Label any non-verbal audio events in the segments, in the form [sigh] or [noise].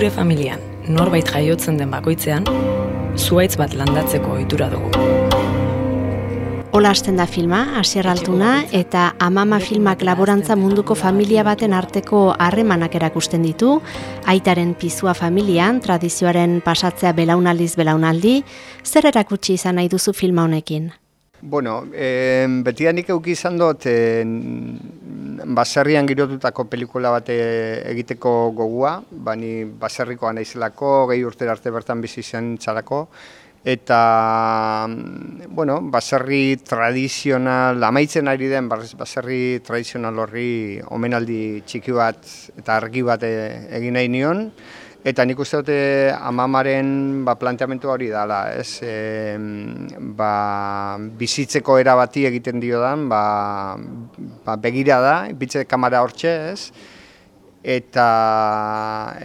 Gure familian, norbait jaiotzen den bakoitzean, zuaitz bat landatzeko ohitura dugu. Ola hasten da filma, Asier Altuna, eta Amama filmak laborantza munduko familia baten arteko harremanak erakusten ditu, aitaren pizua familian, tradizioaren pasatzea belaunaldiz belaunaldi, zer erakutsi izan nahi duzu filma honekin? Bueno, e, beti da nik euki izan dut e, baserrian girotutako pelikula bat egiteko gogua, bani baserrikoa naizelako, gehi urte arte bertan bizi zen txarako, eta bueno, baserri tradizional, amaitzen ari den baserri tradizional horri omenaldi txiki bat eta argi bat e, egin nahi nion, Eta nik uste dute amamaren ba, planteamentu hori dela, ez? E, ba, bizitzeko erabati egiten dio dan, ba, ba, begira da, bitze kamara hortxe, ez? Eta,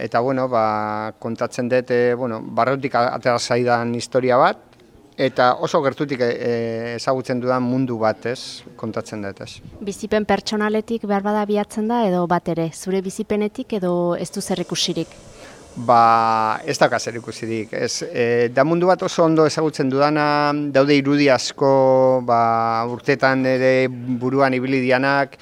eta bueno, ba, kontatzen dut, e, bueno, barrotik atera zaidan historia bat, eta oso gertutik e, ezagutzen dudan mundu bat, ez, kontatzen dut, ez. Bizipen pertsonaletik behar bada biatzen da, edo bat ere, zure bizipenetik edo ez du zer ikusirik? Ba, ez da zer ikusirik. Ez, e, da mundu bat oso ondo ezagutzen dudana, daude irudi asko ba, urtetan ere buruan ibili dianak,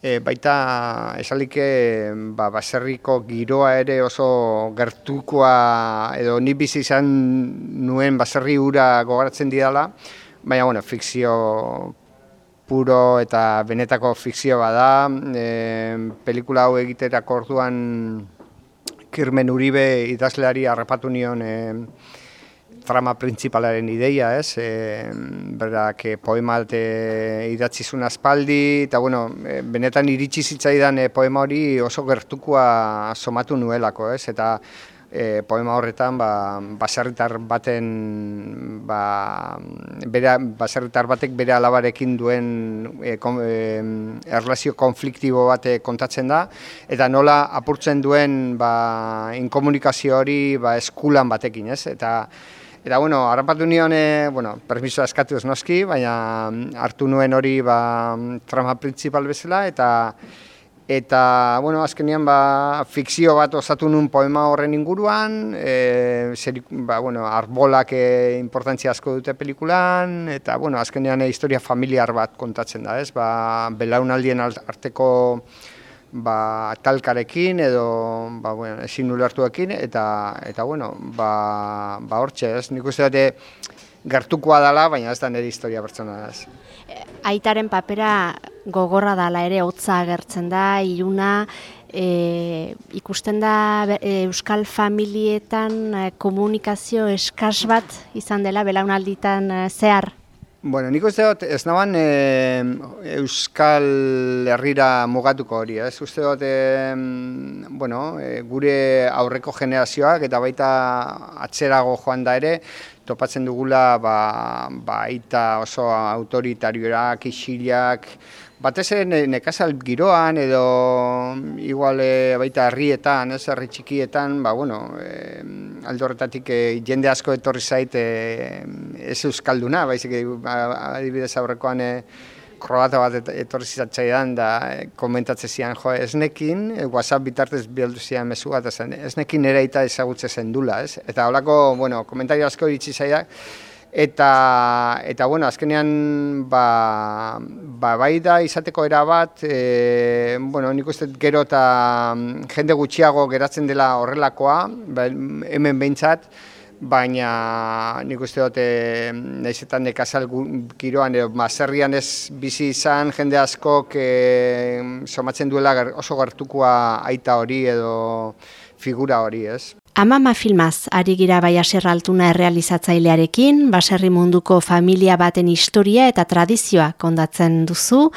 e, baita esalike ba, baserriko giroa ere oso gertukoa edo ni bizi izan nuen baserri ura gogoratzen didala, baina bueno, fikzio puro eta benetako fikzio bada, e, pelikula hau egiterako orduan Kirmen Uribe idazleari harrapatu nion e, trama principalaren ideia, ez? E, berak e, poema alte idatzi zuen aspaldi, eta bueno, e, benetan iritsi zitzaidan e, poema hori oso gertukoa somatu nuelako, ez? Eta e, poema horretan ba, baserritar baten ba, bera, baserritar batek bere alabarekin duen e, kon, e, erlazio konfliktibo bate kontatzen da eta nola apurtzen duen ba, inkomunikazio hori ba, eskulan batekin, ez? Eta Eta, bueno, harrapatu nion, e, bueno, permiso eskatu noski, baina hartu nuen hori ba, trama principal bezala, eta Eta, bueno, azkenean, ba, fikzio bat osatu nun poema horren inguruan, e, zer, ba, bueno, arbolak e, importantzia asko dute pelikulan, eta, bueno, azkenean e, historia familiar bat kontatzen da, ez? Ba, belaunaldien arteko ba, talkarekin edo, ba, bueno, ezin hartuekin, eta, eta, bueno, ba, ba hortxe, ez? Nik uste dute, gertukoa dela, baina ez da nire historia pertsona, ez? Aitaren papera gogorra dala ere hotza agertzen da, iluna, e, ikusten da e, euskal familietan komunikazio eskas bat izan dela belaunalditan zehar? Bueno, nik uste dut, ez naban e, Euskal Herrira mugatuko hori, ez uste dut, e, bueno, e, gure aurreko generazioak eta baita atzerago joan da ere, topatzen dugula ba, ba aita oso autoritarioak, isilak, batez ere nekazal giroan edo igual e, baita herrietan, ez herri txikietan, ba bueno, e, aldorretatik e, jende asko etorri zait e, ez euskalduna, baizik ba, adibidez aurrekoan e, kroata bat etorri zitzaidan da e, komentatzen zian jo esnekin, e, WhatsApp bitartez bialdu zian mezu bat, esnekin ere eta ezagutze zen dula, ez? Eta holako, bueno, komentario asko iritsi zaidak, eta eta bueno, azkenean ba, ba bai da izateko era bat, e, bueno, nik uste gero eta mm, jende gutxiago geratzen dela horrelakoa, ba, hemen behintzat, baina nik uste dute nahizetan nekazal giroan edo mazerrian ez bizi izan jende askok e, somatzen duela oso gertukoa aita hori edo figura hori, ez? Amama filmaz, ari gira bai altuna errealizatzailearekin, baserri munduko familia baten historia eta tradizioa kondatzen duzu,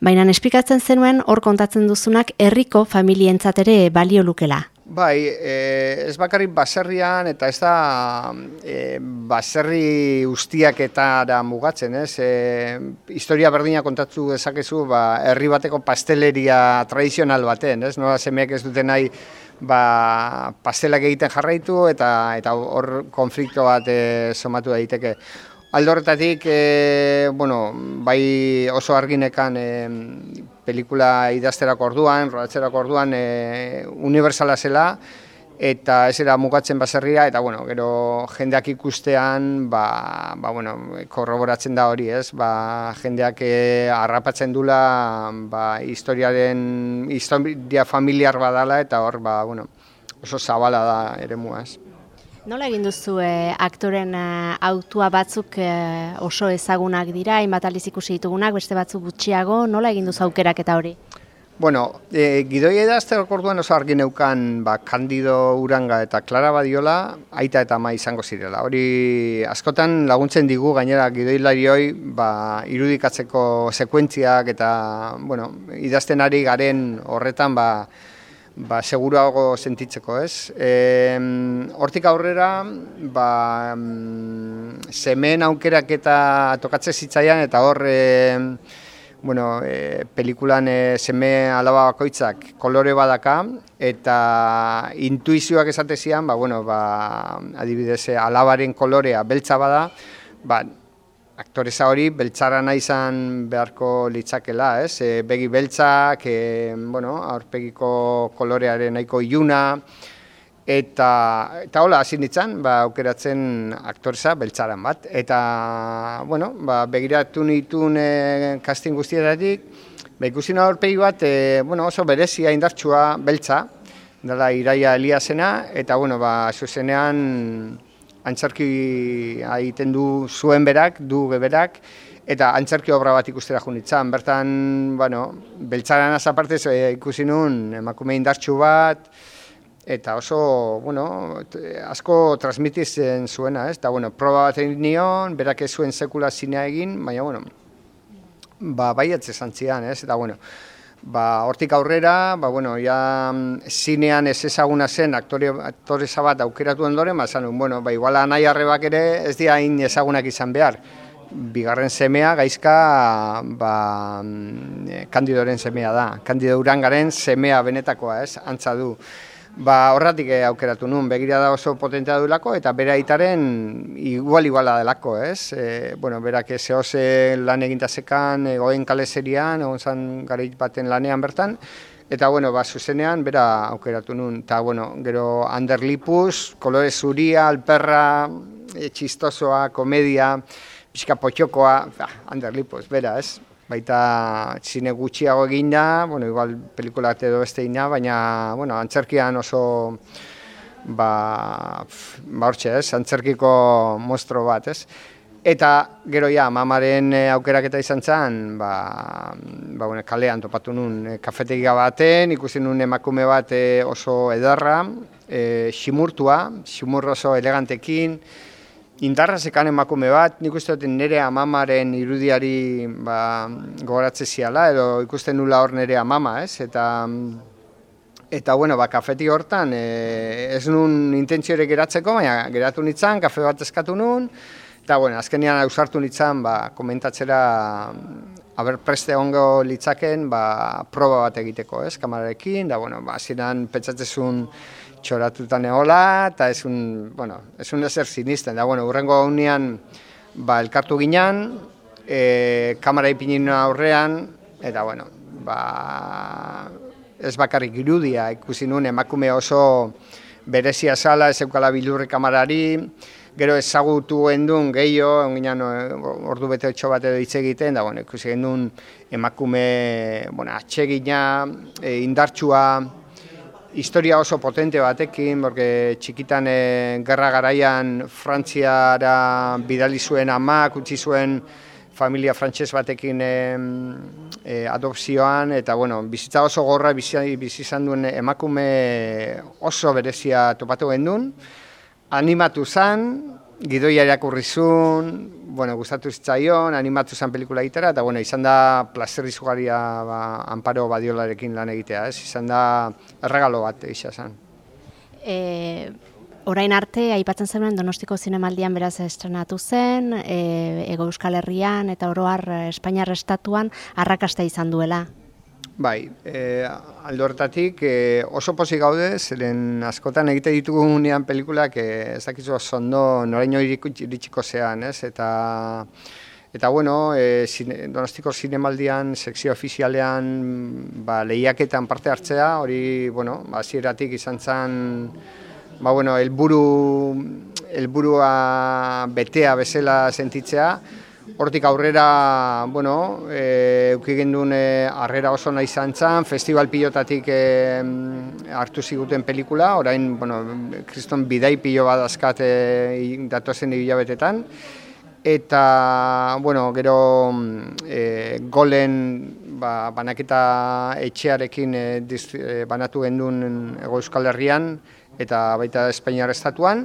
baina esplikatzen zenuen hor kontatzen duzunak herriko familientzat ere balio lukela. Bai, e, ez bakarrik baserrian eta ez da e, baserri ustiak eta da mugatzen, ez? E, historia berdina kontatzu dezakezu ba, herri bateko pasteleria tradizional baten, ez? Nola semeak ez duten nahi ba, pastelak egiten jarraitu eta eta hor konflikto bat e, somatu daiteke. Aldorretatik, e, bueno, bai oso arginekan e, pelikula idazterako orduan, rodatzerako orduan, e, universala zela, eta ez era mugatzen baserria, eta bueno, gero jendeak ikustean, ba, ba, bueno, korroboratzen da hori, ez? Ba, jendeak eh, harrapatzen dula ba, historiaren, historia familiar badala, eta hor, ba, bueno, oso zabala da ere muaz. Nola egin duzu e, aktoren e, autua batzuk e, oso ezagunak dira, hainbat aliz ikusi ditugunak, beste batzuk gutxiago, nola egin duzu aukerak eta hori? Bueno, e, gidoi edazte orduan oso argi neukan ba, Kandido Uranga eta Clara Badiola aita eta ama izango zirela. Hori askotan laguntzen digu gainera gidoi larioi ba, irudikatzeko sekuentziak eta bueno, idazten ari garen horretan ba, ba, seguruago sentitzeko, ez? E, hortik aurrera, ba, semen aukerak eta tokatze zitzaian, eta hor, e, bueno, e, pelikulan e, seme alaba bakoitzak kolore badaka, eta intuizioak esate zian, ba, bueno, ba, adibidez, alabaren kolorea beltza bada, ba, aktoreza hori beltzarana izan beharko litzakela, ez? E, begi beltzak, e, bueno, aurpegiko kolorearen nahiko iluna, eta, eta hola, hasi nintzen, ba, aukeratzen aktoreza beltzaran bat. Eta, bueno, ba, begiratu nituen e, casting guztietatik, ba, ikusi aurpegi bat, e, bueno, oso berezia indartsua beltza, dela Iraia Eliasena, eta, bueno, ba, zuzenean, antzarki egiten du zuen berak, du geberak, eta antzarki obra bat ikustera junitzen. Bertan, bueno, beltzaran azapartez e, ikusi nun emakume indartxu bat, eta oso, bueno, asko transmitizen zuena, ez? Eta, bueno, proba bat egin nion, berak ez zuen sekula zinea egin, baina, bueno, ba, baietze zantzian, ez? Eta, bueno, Ba, hortik aurrera, ba, bueno, ja, mm, zinean ez ezaguna zen aktore, aktore bat aukeratu ondoren, ba, zanun, bueno, ba, iguala nahi arrebak ere ez dira hain ezagunak izan behar. Bigarren semea, gaizka, ba, mm, kandidoren semea da. Kandido urangaren semea benetakoa, ez, antza du ba, horratik eh, aukeratu nun, begira da oso potentea duelako, eta bere aitaren igual iguala delako, ez? E, bueno, berak zehose lan egintazekan, egoen kale serian, egon zan gareit baten lanean bertan, eta, bueno, ba, zuzenean, bera aukeratu nun, eta, bueno, gero, Ander Lipus, kolore zuria, alperra, e, txistosoa, komedia, pixka potxokoa, ba, Ander Lipus, bera, ez? Baita zine gutxiago egin da, bueno, igual pelikula edo beste egin baina, bueno, antzerkian oso, ba, ba hortxe, ez, antzerkiko mostro bat, ez. Eta gero ja, mamaren eh, aukerak eta izan zen, ba, ba, bueno, kalean topatu nun e, kafetegia baten, ikusi nun emakume bat eh, oso edarra, e, ximurtua, ximur oso elegantekin, indarra zekan emakume bat, nik uste dut nire amamaren irudiari ba, gogoratze ziala, edo ikusten nula hor nire amama, ez? Eta, eta bueno, ba, kafeti hortan, e, ez nun intentziore geratzeko, baina geratu nintzen, kafe bat eskatu nun, eta bueno, azkenean ausartu nintzen, ba, komentatzera, haber preste ongo litzaken, ba, proba bat egiteko, ez, kamararekin, da, bueno, ba, ziren pentsatzezun, txoratutan egola, eta ez un, bueno, ez un ezer sinisten. Da, bueno, urrengo unian, ba, elkartu ginen, e, kamara ipinin aurrean, eta, bueno, ba, ez bakarrik irudia, ikusi nuen emakume oso berezia zala, ez eukala bilurri kamarari, gero ezagutu gendun gehiago, onginan ordu bete otxo bat edo hitz egiten, da, bueno, ikusi gendun emakume, bueno, atsegina, e, indartsua, historia oso potente batekin, porque txikitan e, gerra garaian Frantziara bidali zuen amak, utzi zuen familia frantses batekin e, adopzioan, eta bueno, bizitza oso gorra bizi, bizi izan duen emakume oso berezia topatu gendun, animatu zen, gidoia irakurri zuen, bueno, gustatu zitzaion, animatu zen pelikula egitera, eta bueno, izan da placer izugarria ba, Amparo Badiolarekin lan egitea, ez? Izan da erregalo bat egisa zen. E, orain arte, aipatzen zenuen Donostiko Zinemaldian beraz estrenatu zen, e, Ego Euskal Herrian eta oroar Espainiar Estatuan arrakasta izan duela. Bai, e, aldo horretatik e, oso pozik gaude, zeren askotan egite ditugu unean pelikulak e, ez dakizu oso ondo noraino iritsiko zean, ez? Eta, eta bueno, e, zine, donostiko zinemaldian, sekzio ofizialean, ba, lehiaketan parte hartzea, hori, bueno, zieratik izan zen ba, bueno, elburu, elburua betea bezala sentitzea, Hortik aurrera, bueno, e, gendun e, arrera oso nahi izan festival pilotatik e, hartu ziguten pelikula, orain, bueno, kriston bidai pilo bat azkat e, datozen hilabetetan. Eta, bueno, gero e, golen ba, banaketa etxearekin e, e banatu gendun Ego Euskal Herrian eta baita Espainiar Estatuan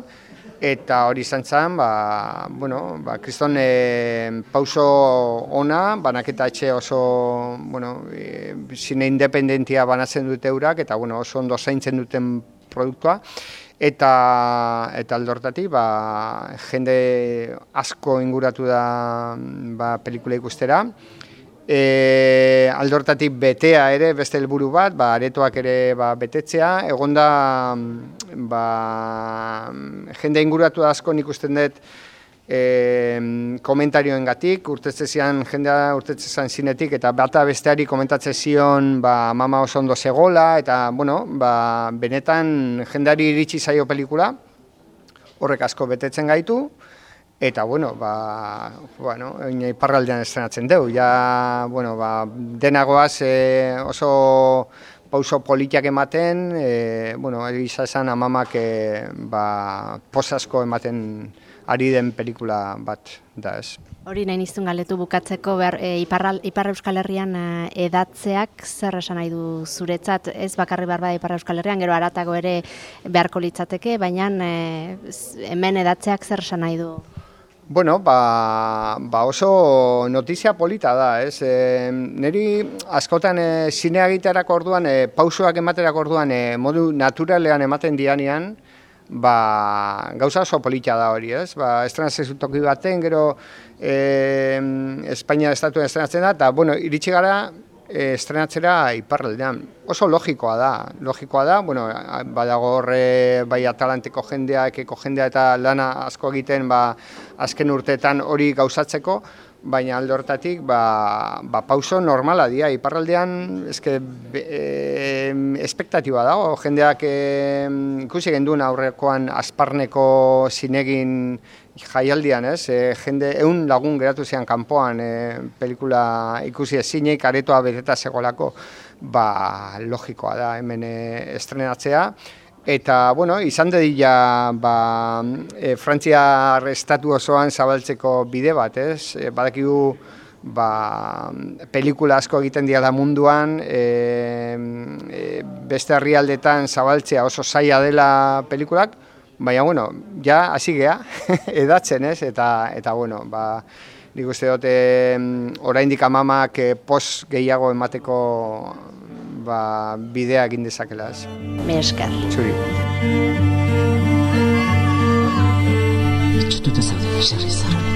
eta hori izan zen, ba, bueno, ba, kriston e, pauso ona, banaketa etxe oso, bueno, e, zine independentia banatzen dute eurak, eta bueno, oso ondo zaintzen duten produktua, eta eta aldortati, ba, jende asko inguratu da ba, pelikula ikustera, E, aldortatik betea ere beste helburu bat, ba, aretoak ere ba, betetzea, egonda ba, jende inguratu asko nik usten dut e, komentarioen gatik, urtetze zian jendea urtetze zian zinetik, eta bata besteari komentatze zion ba, mama oso ondo zegola, eta bueno, ba, benetan jendeari iritsi zaio pelikula, horrek asko betetzen gaitu, Eta, bueno, ba, bueno, iparraldean estrenatzen dugu, ja, bueno, ba, denagoaz e, oso pauso politiak ematen, e, bueno, egisa esan amamak e, ba, posasko ematen ari den pelikula bat da ez. Hori nahi niztun galetu bukatzeko behar, e, Ipar Euskal Herrian edatzeak zer esan nahi du zuretzat, ez bakarri behar Ipar Euskal Herrian, gero aratago ere beharko litzateke, baina e, hemen edatzeak zer esan nahi du Bueno, ba, ba oso notizia polita da, ez? E, neri askotan e, zinea egiterak orduan, e, pausoak ematerak orduan, e, modu naturalean ematen dianean, ba, gauza oso polita da hori, ez? Ba, estrenaz toki baten, gero e, Espainia estatuen estrenatzen da, eta, bueno, iritsi gara, e, estrenatzera iparraldean. Oso logikoa da, logikoa da, bueno, badago horre bai atalanteko jendea, ekeko jendea eta lana asko egiten ba, azken urteetan hori gauzatzeko, baina alde hortatik ba, ba pauso normala dira, iparraldean eske e, espektatiba dago, jendeak e, ikusi genduen aurrekoan asparneko zinegin jaialdian, ez? E, jende ehun lagun geratu zian kanpoan e, pelikula ikusi ezinik aretoa beteta segolako, ba logikoa da hemen e, estrenatzea. Eta, bueno, izan dedila, ba, e, Frantzia arrestatu osoan zabaltzeko bide bat, ez? E, badakigu, ba, pelikula asko egiten dira da munduan, e, e, beste herrialdetan zabaltzea oso zaila dela pelikulak, baina, bueno, ja, hasi geha, [laughs] edatzen, ez? Eta, eta bueno, ba, nik uste dute, oraindik amamak pos gehiago emateko ba, bidea egin dezakela. Me esker. Zuri. Itxututa zaude da zerri